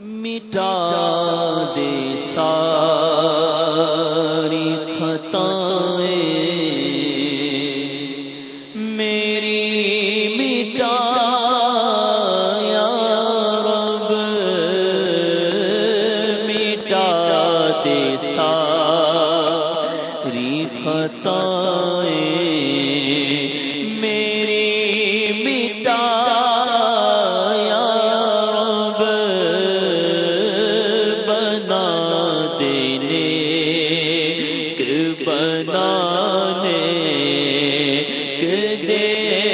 مٹا دے ساری خطائیں۔ میری مٹا یا رب مٹا دے ساری خطائیں۔ میری مٹا دے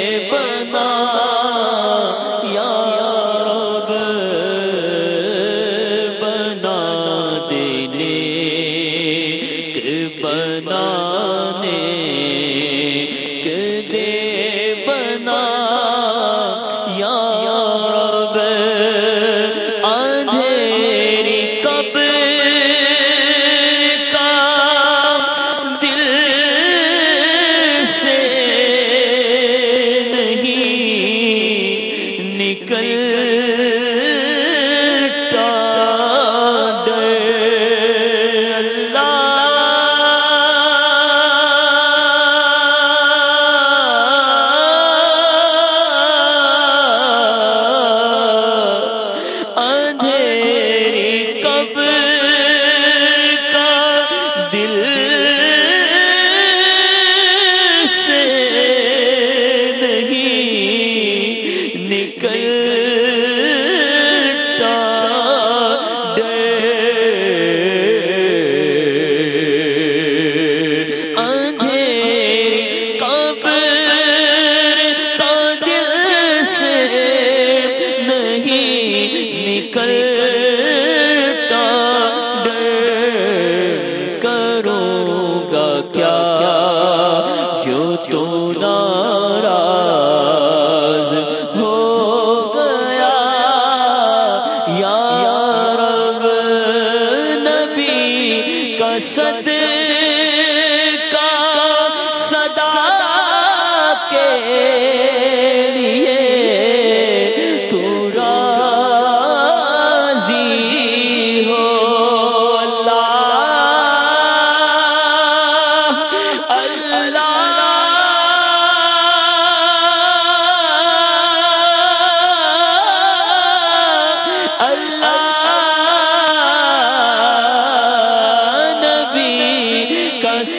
اندھیری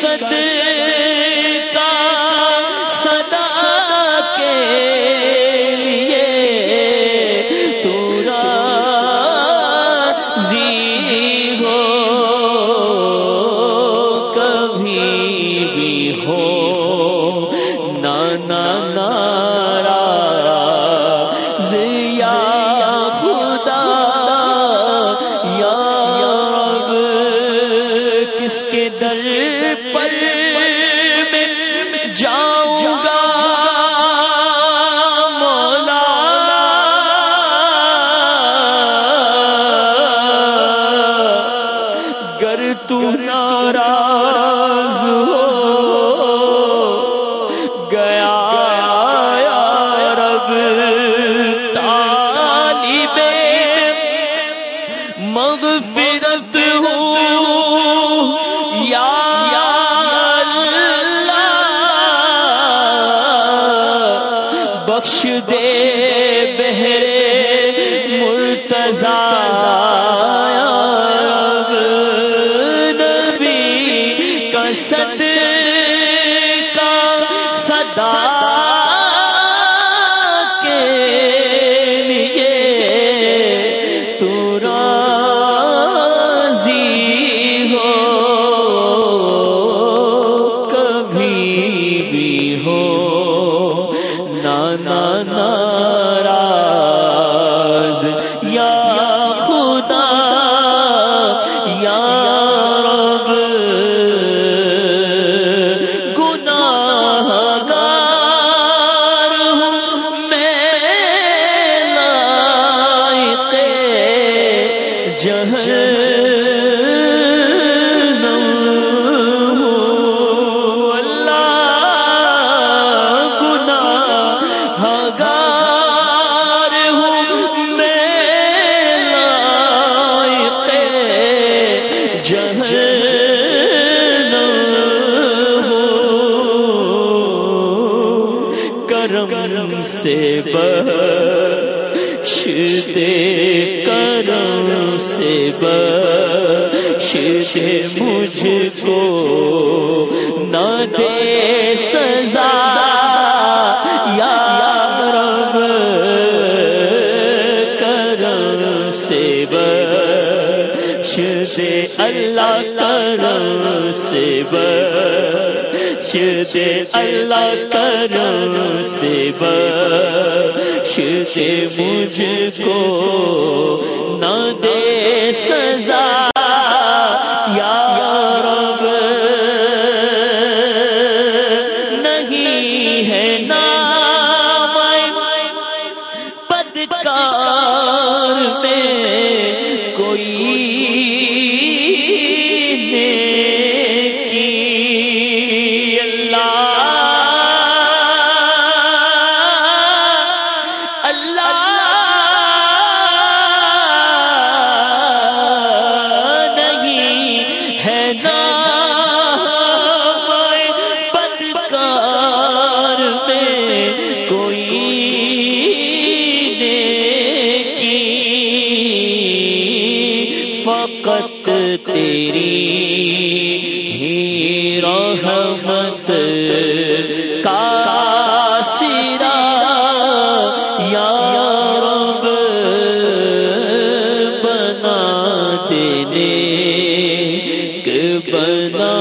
صد کا صدا کے لیے تو راضی ہو، کبھی بھی ہو۔ نانا ناراض یا خدا، یا رب، کس کے در بخش دے بہرے مرتضی نبی کا صد کا صدا کے لیے تو راضی ہو، کبھی بھی ہو۔ نانا ہو کرم سے شتے کرم سے شتے مجھ کو نہ دے سزا، یا رب، کرم سے بخش دے اللہ کرم سے، بخش دے اللہ کرم سے، بخش دے مجھ کو نہ دے سزا۔ تیری ہی رحمت کا سیرا یا رب بنا دینے کہ بنا